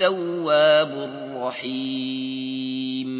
التواب الرحيم